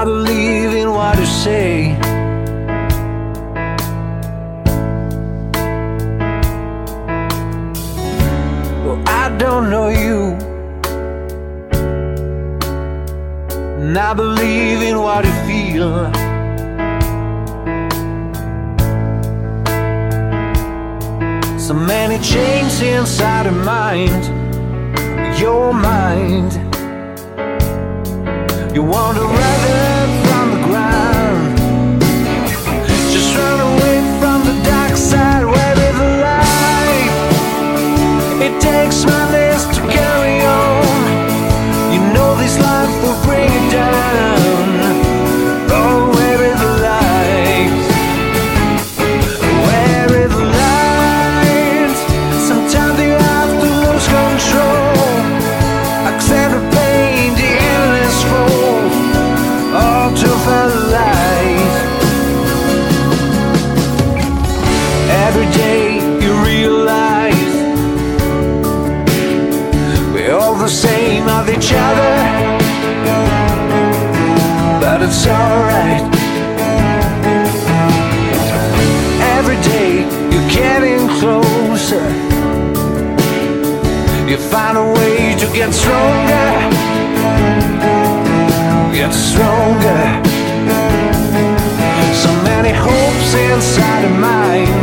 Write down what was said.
I believe in what you say. Well, I don't know you, and I believe in what you feel. So many chains inside of mind your mind. You want to rest. Just it's alright. Every day you're getting closer. You find a way to get stronger. Get stronger. So many hopes inside of mine.